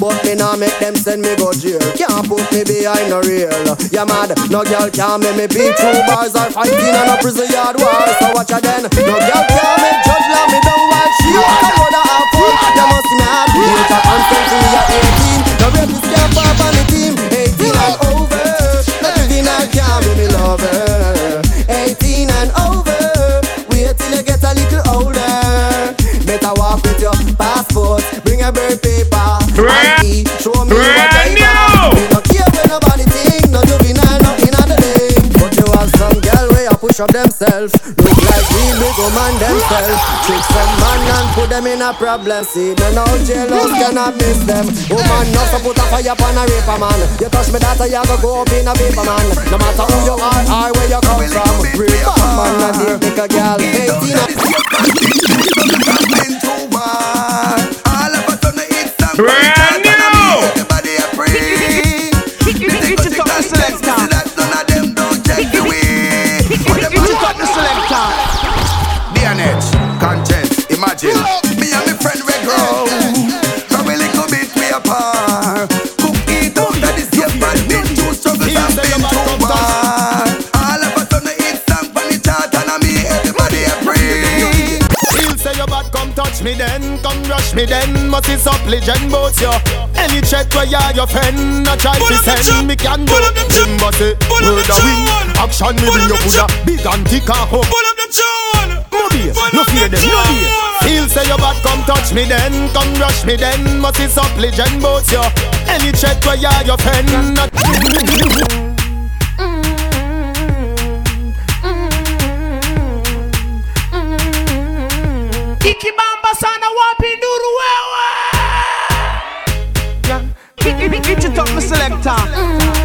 but me nah make them send me go jail. Can't put me behind no rail. Yeah mad, no girl can't make me beat two bars or fighting on a prison yard war. So watch her then. No girl can't make judge love me down while she walk a road a them, way I push up themselves. Look like real big woman themselves. Trick some man and put them in a problem. See, they now jealous cannot miss them. Woman, no so put a fire upon a raper man. You touch me that, you go go up in a paper man. No matter who you are or where you come from. Bad man, date make a girl. 18 DNH, content, imagine Me and my friend we grow From a little bit we apart Cook eat under the same bad Been through struggles and been through war All of us on the hit song From the chart and a me Everybody a free He'll say you bad, come touch me then, come rush me then. Must it's up legend both you. Any check where you are your friend, no try to send me can do. Him boss it, word a win. Action me bring you Buddha, big and thick and hope. Pull up the tune. Mobi, no fear them, no fear. He'll say you bad, come touch me then, come rush me then. Must it's up legend both you. Any check where you are your friend, no. Kiki Bamba sana wapi nduru wewe Yeah, Kiki it's a top selector Me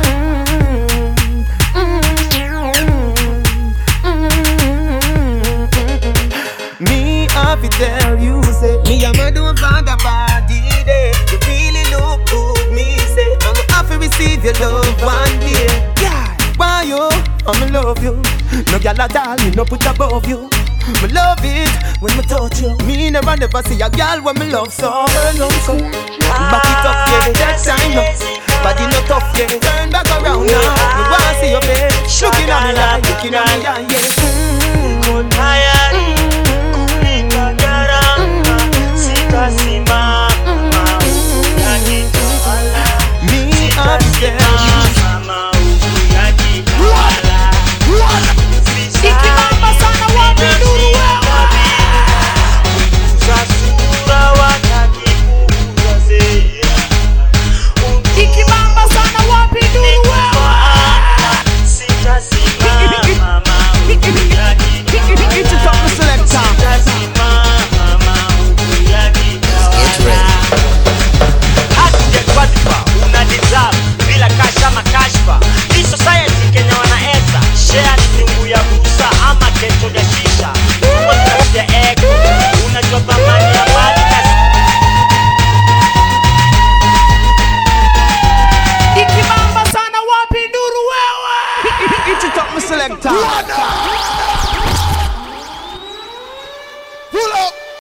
No girl at all, me no put above you. Me love it when me touch you. Me never never see a girl when me love so. So. Back it up, yeah, that time up Body no tough, yeah, turn back around now. Me wanna see your face. Looking at me like, looking at me yeah. Higher